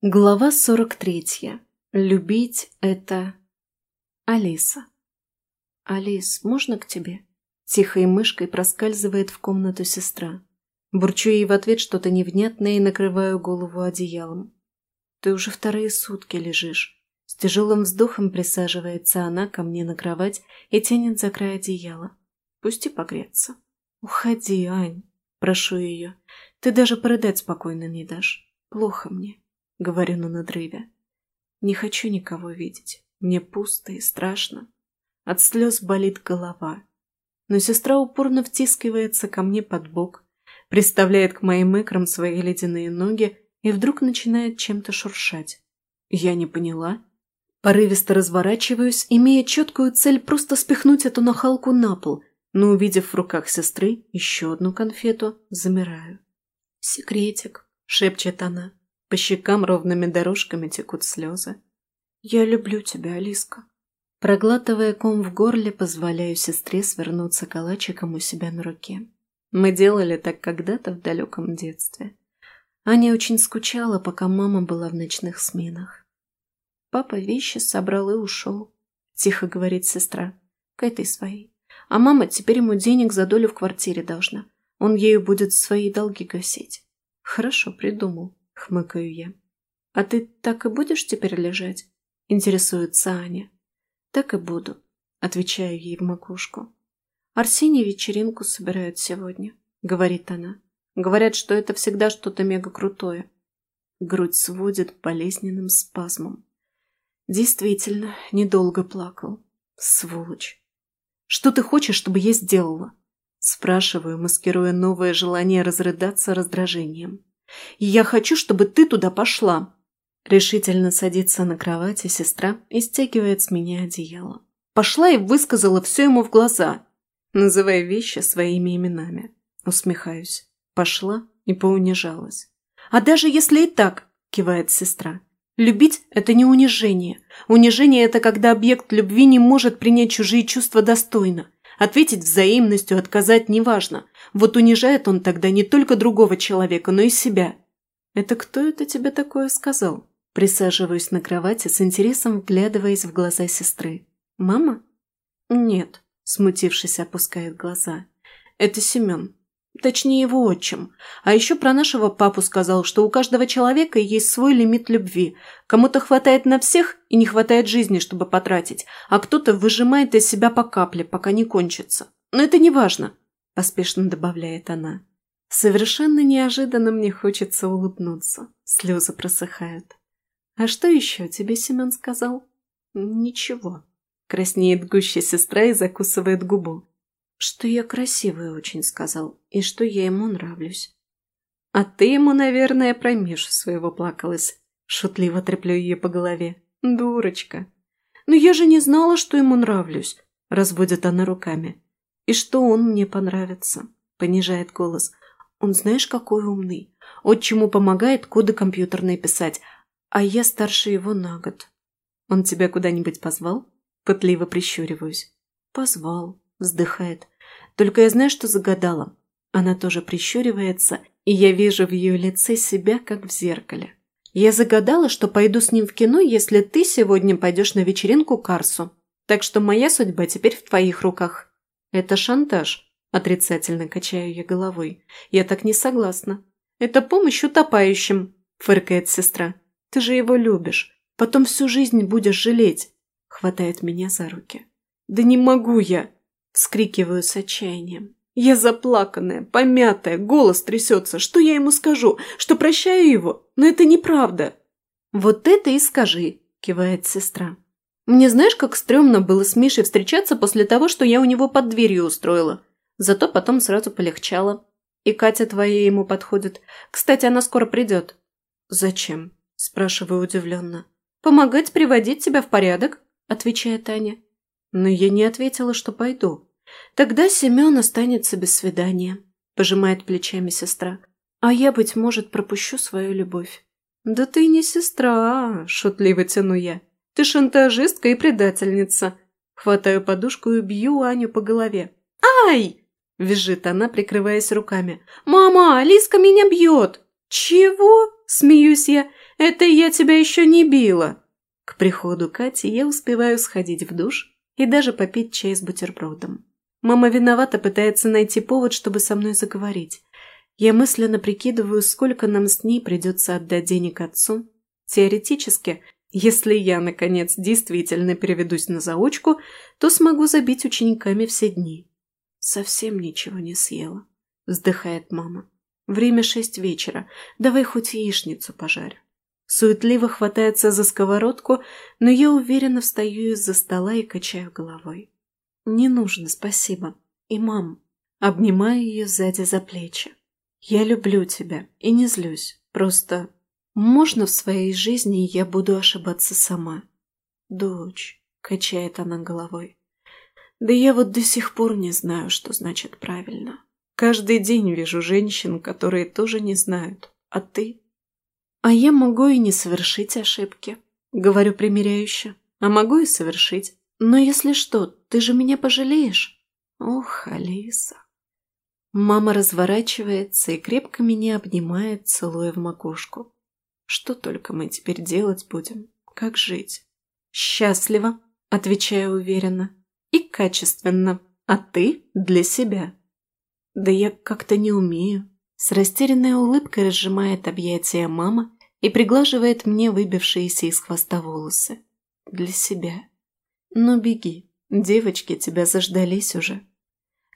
Глава 43. Любить – это... Алиса. «Алис, можно к тебе?» Тихой мышкой проскальзывает в комнату сестра. Бурчу ей в ответ что-то невнятное и накрываю голову одеялом. «Ты уже вторые сутки лежишь». С тяжелым вздохом присаживается она ко мне на кровать и тянет за край одеяла. «Пусти погреться». «Уходи, Ань», – прошу ее. «Ты даже порыдать спокойно не дашь. Плохо мне». — говорю на надрыве. Не хочу никого видеть. Мне пусто и страшно. От слез болит голова. Но сестра упорно втискивается ко мне под бок, приставляет к моим икрам свои ледяные ноги и вдруг начинает чем-то шуршать. Я не поняла. Порывисто разворачиваюсь, имея четкую цель просто спихнуть эту нахалку на пол, но, увидев в руках сестры еще одну конфету, замираю. «Секретик», — шепчет она. По щекам ровными дорожками текут слезы. «Я люблю тебя, Алиска». Проглатывая ком в горле, позволяю сестре свернуться калачиком у себя на руке. Мы делали так когда-то в далеком детстве. Аня очень скучала, пока мама была в ночных сменах. «Папа вещи собрал и ушел», – тихо говорит сестра, – «к этой своей. А мама теперь ему денег за долю в квартире должна. Он ею будет свои долги гасить». «Хорошо, придумал хмыкаю я. «А ты так и будешь теперь лежать?» – интересуется Аня. «Так и буду», – отвечаю ей в макушку. «Арсений вечеринку собирает сегодня», – говорит она. «Говорят, что это всегда что-то мега крутое». Грудь сводит болезненным спазмом. Действительно, недолго плакал. Сволочь. «Что ты хочешь, чтобы я сделала?» Спрашиваю, маскируя новое желание разрыдаться раздражением. Я хочу, чтобы ты туда пошла. Решительно садится на кровати сестра и стягивает с меня одеяло. Пошла и высказала все ему в глаза, называя вещи своими именами. Усмехаюсь. Пошла и поунижалась. А даже если и так, кивает сестра, Любить – это не унижение. Унижение – это когда объект любви не может принять чужие чувства достойно. Ответить взаимностью, отказать неважно. Вот унижает он тогда не только другого человека, но и себя. «Это кто это тебе такое сказал?» Присаживаюсь на кровати с интересом, вглядываясь в глаза сестры. «Мама?» «Нет», – смутившись, опускает глаза. «Это Семен. Точнее, его отчим. А еще про нашего папу сказал, что у каждого человека есть свой лимит любви. Кому-то хватает на всех и не хватает жизни, чтобы потратить, а кто-то выжимает из себя по капле, пока не кончится. Но это не важно, поспешно добавляет она. Совершенно неожиданно мне хочется улыбнуться. Слезы просыхают. «А что еще тебе Семен сказал?» «Ничего». Краснеет гуще сестра и закусывает губу что я красивая очень сказал, и что я ему нравлюсь. А ты ему, наверное, про Мишу своего плакалась. Шутливо треплю ее по голове. Дурочка. Но я же не знала, что ему нравлюсь. Разводит она руками. И что он мне понравится. Понижает голос. Он знаешь, какой умный. Отчиму помогает коды компьютерные писать, а я старше его на год. Он тебя куда-нибудь позвал? Пытливо прищуриваюсь. Позвал. Вздыхает. Только я знаю, что загадала. Она тоже прищуривается, и я вижу в ее лице себя, как в зеркале. Я загадала, что пойду с ним в кино, если ты сегодня пойдешь на вечеринку Карсу. Так что моя судьба теперь в твоих руках. Это шантаж. Отрицательно качаю я головой. Я так не согласна. Это помощь утопающим, фыркает сестра. Ты же его любишь. Потом всю жизнь будешь жалеть. Хватает меня за руки. Да не могу я. Вскрикиваю с отчаянием. Я заплаканная, помятая, голос трясется. Что я ему скажу? Что прощаю его? Но это неправда. Вот это и скажи, кивает сестра. Мне знаешь, как стрёмно было с Мишей встречаться после того, что я у него под дверью устроила. Зато потом сразу полегчало. И Катя твоя ему подходит. Кстати, она скоро придет. Зачем? Спрашиваю удивленно. Помогать приводить тебя в порядок, отвечает Таня. Но я не ответила, что пойду. Тогда Семен останется без свидания, пожимает плечами сестра. А я, быть может, пропущу свою любовь. Да ты не сестра, шутливо тяну я. Ты шантажистка и предательница. Хватаю подушку и бью Аню по голове. «Ай!» – визжит она, прикрываясь руками. «Мама, Алиска меня бьет!» «Чего?» – Смеюсь я. Это я тебя еще не била. К приходу Кати я успеваю сходить в душ и даже попить чай с бутербродом. Мама виновата, пытается найти повод, чтобы со мной заговорить. Я мысленно прикидываю, сколько нам с ней придется отдать денег отцу. Теоретически, если я, наконец, действительно переведусь на заочку, то смогу забить учениками все дни. Совсем ничего не съела, вздыхает мама. Время шесть вечера, давай хоть яичницу пожарь. Суетливо хватается за сковородку, но я уверенно встаю из-за стола и качаю головой. Не нужно, спасибо. И мам, обнимаю ее сзади за плечи. Я люблю тебя и не злюсь, просто можно в своей жизни я буду ошибаться сама? Дочь, качает она головой. Да я вот до сих пор не знаю, что значит правильно. Каждый день вижу женщин, которые тоже не знают. А ты? А я могу и не совершить ошибки. Говорю примиряюще. А могу и совершить. Но если что, ты же меня пожалеешь? Ох, Алиса. Мама разворачивается и крепко меня обнимает, целуя в макушку. Что только мы теперь делать будем? Как жить? Счастливо, отвечаю уверенно. И качественно. А ты для себя. Да я как-то не умею. С растерянной улыбкой разжимает объятия мама и приглаживает мне выбившиеся из хвоста волосы. Для себя. Ну беги, девочки тебя заждались уже.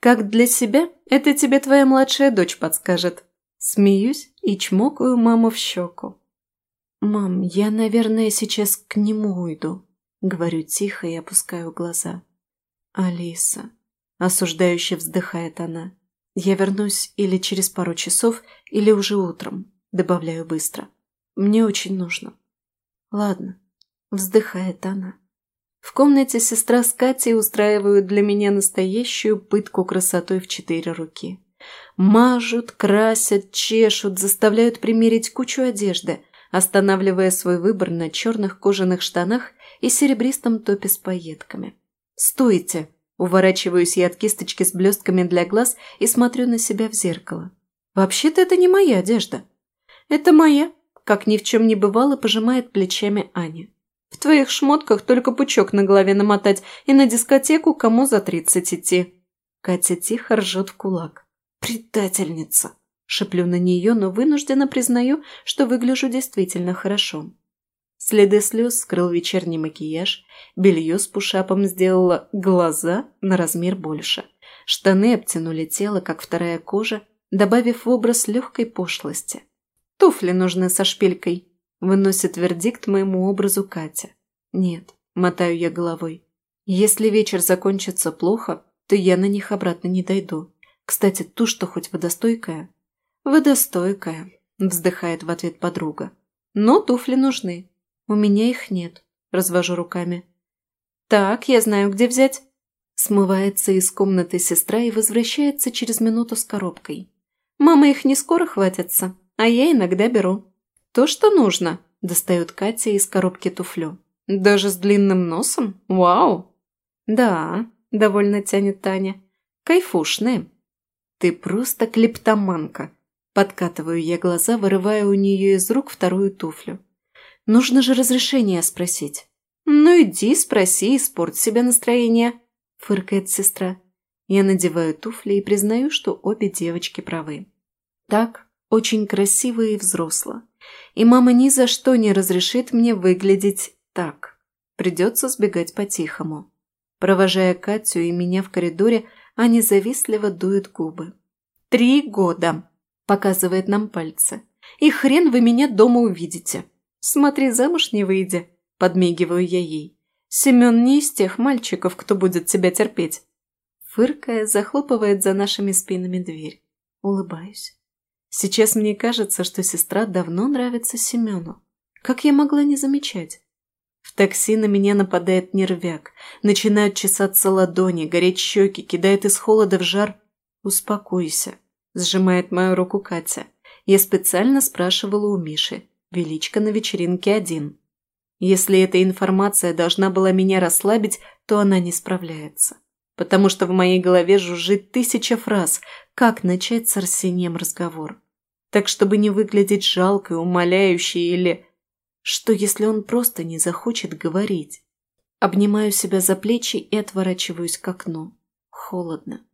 Как для себя, это тебе твоя младшая дочь подскажет. Смеюсь и чмокаю маму в щеку. «Мам, я, наверное, сейчас к нему уйду», — говорю тихо и опускаю глаза. «Алиса», — осуждающе вздыхает она, — «я вернусь или через пару часов, или уже утром», — добавляю быстро. «Мне очень нужно». «Ладно», — вздыхает она. В комнате сестра с Катей устраивают для меня настоящую пытку красотой в четыре руки. Мажут, красят, чешут, заставляют примерить кучу одежды, останавливая свой выбор на черных кожаных штанах и серебристом топе с пайетками. «Стойте!» Уворачиваюсь я от кисточки с блестками для глаз и смотрю на себя в зеркало. «Вообще-то это не моя одежда». «Это моя», – как ни в чем не бывало, пожимает плечами Аня. «В твоих шмотках только пучок на голове намотать и на дискотеку кому за тридцать идти». Катя тихо ржет в кулак. «Предательница!» Шеплю на нее, но вынужденно признаю, что выгляжу действительно хорошо. Следы слез скрыл вечерний макияж, белье с пушапом сделало глаза на размер больше. Штаны обтянули тело, как вторая кожа, добавив в образ легкой пошлости. «Туфли нужны со шпилькой», – выносит вердикт моему образу Катя. «Нет», – мотаю я головой. «Если вечер закончится плохо, то я на них обратно не дойду. Кстати, тушь-то хоть водостойкая?» «Водостойкая», – вздыхает в ответ подруга. «Но туфли нужны. У меня их нет», – развожу руками. «Так, я знаю, где взять». Смывается из комнаты сестра и возвращается через минуту с коробкой. «Мама их не скоро хватится, а я иногда беру». «То, что нужно», – достает Катя из коробки туфлю. «Даже с длинным носом? Вау!» «Да», – довольно тянет Таня. «Кайфушные». «Ты просто клептоманка», Подкатываю я глаза, вырывая у нее из рук вторую туфлю. Нужно же разрешение спросить. «Ну иди, спроси, испорт себе настроение», – фыркает сестра. Я надеваю туфли и признаю, что обе девочки правы. Так, очень красиво и взросло. И мама ни за что не разрешит мне выглядеть так. Придется сбегать по-тихому. Провожая Катю и меня в коридоре, они завистливо дуют губы. «Три года!» Показывает нам пальцы. И хрен вы меня дома увидите. Смотри, замуж не выйдя. Подмигиваю я ей. Семен не из тех мальчиков, кто будет тебя терпеть. Фыркая, захлопывает за нашими спинами дверь. Улыбаюсь. Сейчас мне кажется, что сестра давно нравится Семену. Как я могла не замечать? В такси на меня нападает нервяк. Начинают чесаться ладони, гореть щеки, кидает из холода в жар. Успокойся сжимает мою руку Катя. Я специально спрашивала у Миши. Величко на вечеринке один. Если эта информация должна была меня расслабить, то она не справляется. Потому что в моей голове жужжит тысяча фраз, как начать с Арсением разговор. Так, чтобы не выглядеть жалкой, умоляющей или... Что, если он просто не захочет говорить? Обнимаю себя за плечи и отворачиваюсь к окну. Холодно.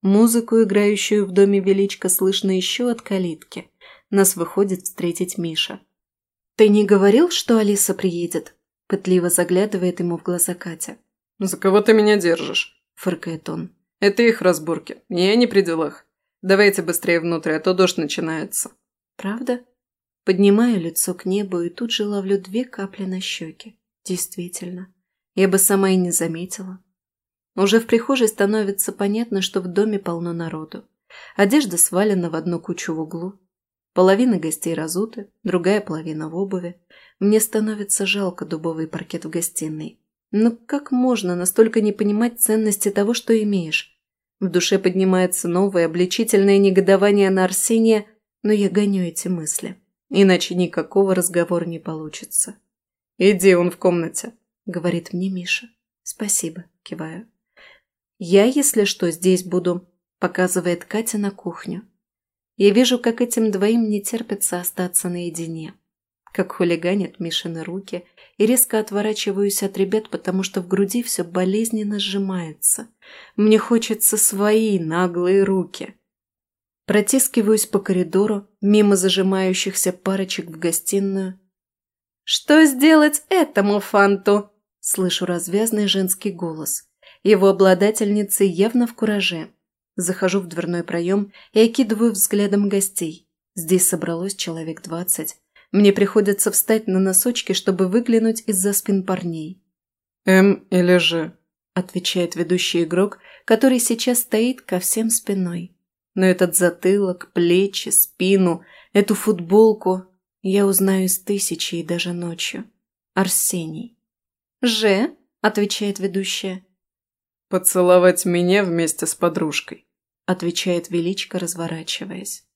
Музыку, играющую в доме величко, слышно еще от калитки. Нас выходит встретить Миша. «Ты не говорил, что Алиса приедет?» Пытливо заглядывает ему в глаза Катя. «За кого ты меня держишь?» – фыркает он. «Это их разборки. Я не при делах. Давайте быстрее внутрь, а то дождь начинается». «Правда?» Поднимаю лицо к небу и тут же ловлю две капли на щеке. Действительно. Я бы сама и не заметила. Уже в прихожей становится понятно, что в доме полно народу. Одежда свалена в одну кучу в углу. Половина гостей разуты, другая половина в обуви. Мне становится жалко дубовый паркет в гостиной. Но как можно настолько не понимать ценности того, что имеешь? В душе поднимается новое обличительное негодование на Арсения, но я гоню эти мысли. Иначе никакого разговора не получится. «Иди, он в комнате», — говорит мне Миша. «Спасибо», — киваю. «Я, если что, здесь буду», – показывает Катя на кухню. Я вижу, как этим двоим не терпится остаться наедине. Как хулиганят Мишины руки, и резко отворачиваюсь от ребят, потому что в груди все болезненно сжимается. Мне хочется свои наглые руки. Протискиваюсь по коридору, мимо зажимающихся парочек в гостиную. «Что сделать этому фанту?» Слышу развязный женский голос. Его обладательница явно в кураже. Захожу в дверной проем и окидываю взглядом гостей. Здесь собралось человек двадцать. Мне приходится встать на носочки, чтобы выглянуть из-за спин парней. «М или Ж?» – отвечает ведущий игрок, который сейчас стоит ко всем спиной. Но этот затылок, плечи, спину, эту футболку я узнаю из тысячи и даже ночью. Арсений. «Ж?» – отвечает ведущая. «Поцеловать меня вместе с подружкой», – отвечает Величко, разворачиваясь.